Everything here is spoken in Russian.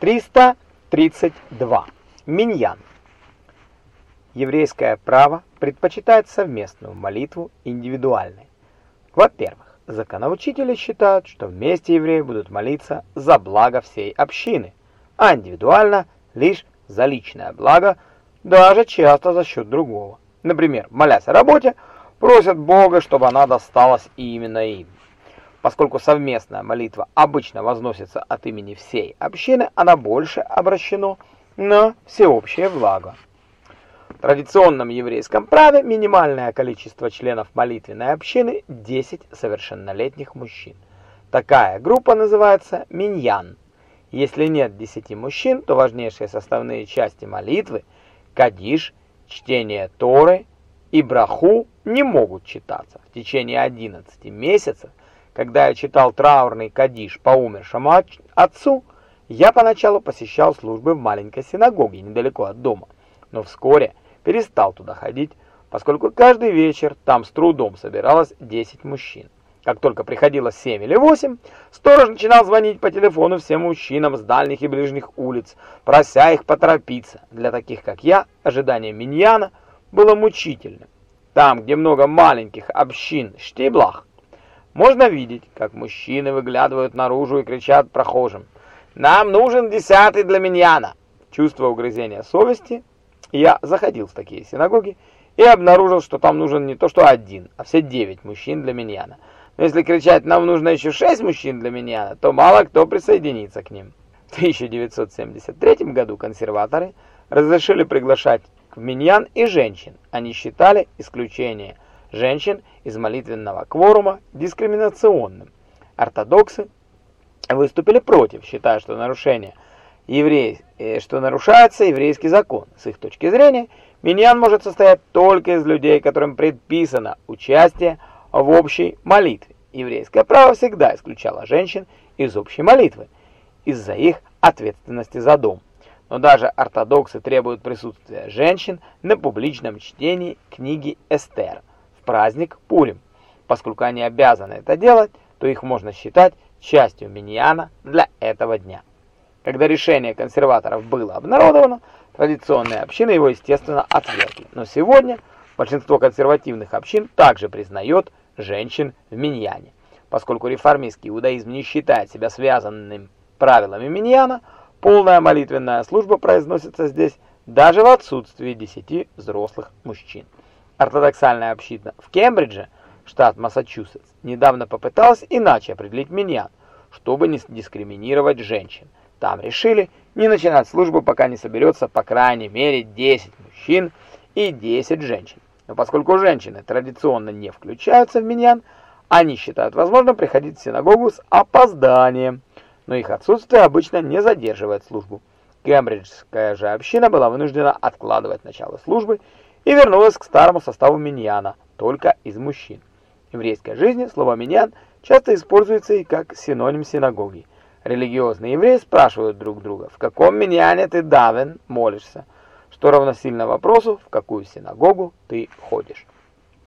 332. Миньян. Еврейское право предпочитает совместную молитву индивидуальной. Во-первых, законоучители считают, что вместе евреи будут молиться за благо всей общины, а индивидуально лишь за личное благо, даже часто за счет другого. Например, молясь о работе, просят Бога, чтобы она досталась именно им. Поскольку совместная молитва обычно возносится от имени всей общины, она больше обращена на всеобщее благо. В традиционном еврейском праве минимальное количество членов молитвенной общины – 10 совершеннолетних мужчин. Такая группа называется миньян. Если нет 10 мужчин, то важнейшие составные части молитвы – кадиш, чтение Торы и браху не могут читаться. В течение 11 месяцев – когда я читал траурный кадиш по умершему отцу, я поначалу посещал службы в маленькой синагоге недалеко от дома, но вскоре перестал туда ходить, поскольку каждый вечер там с трудом собиралось 10 мужчин. Как только приходило 7 или 8, сторож начинал звонить по телефону всем мужчинам с дальних и ближних улиц, прося их поторопиться. Для таких, как я, ожидание миньяна было мучительным. Там, где много маленьких общин, штиблах, можно видеть, как мужчины выглядывают наружу и кричат прохожим «Нам нужен десятый для миньяна!» Чувство угрызения совести, я заходил в такие синагоги и обнаружил, что там нужен не то что один, а все девять мужчин для миньяна. Но если кричать «Нам нужно еще шесть мужчин для миньяна», то мало кто присоединится к ним. В 1973 году консерваторы разрешили приглашать в миньян и женщин. Они считали исключение – женщин из молитвенного кворума дискриминационным. Ортодоксы выступили против, считая, что нарушение еврей, э, что нарушается еврейский закон. С их точки зрения, миньян может состоять только из людей, которым предписано участие в общей молитве. Еврейское право всегда исключало женщин из общей молитвы из-за их ответственности за дом. Но даже ортодоксы требуют присутствия женщин на публичном чтении книги Эстер праздник Пурим. Поскольку они обязаны это делать, то их можно считать частью миньяна для этого дня. Когда решение консерваторов было обнародовано, традиционные общины его, естественно, отвергли. Но сегодня большинство консервативных общин также признает женщин в миньяне. Поскольку реформистский иудаизм не считает себя связанным правилами миньяна, полная молитвенная служба произносится здесь даже в отсутствии десяти взрослых мужчин. Ортодоксальная община в Кембридже, штат Массачусетс, недавно попыталась иначе определить миньян, чтобы не дискриминировать женщин. Там решили не начинать службу, пока не соберется по крайней мере 10 мужчин и 10 женщин. Но поскольку женщины традиционно не включаются в миньян, они считают возможным приходить в синагогу с опозданием, но их отсутствие обычно не задерживает службу. Кембриджская же община была вынуждена откладывать начало службы и вернулась к старому составу миньяна, только из мужчин. В еврейской жизни слово «миньян» часто используется и как синоним синагоги. Религиозные евреи спрашивают друг друга, в каком миньяне ты давен молишься, что равносильно вопросу, в какую синагогу ты ходишь.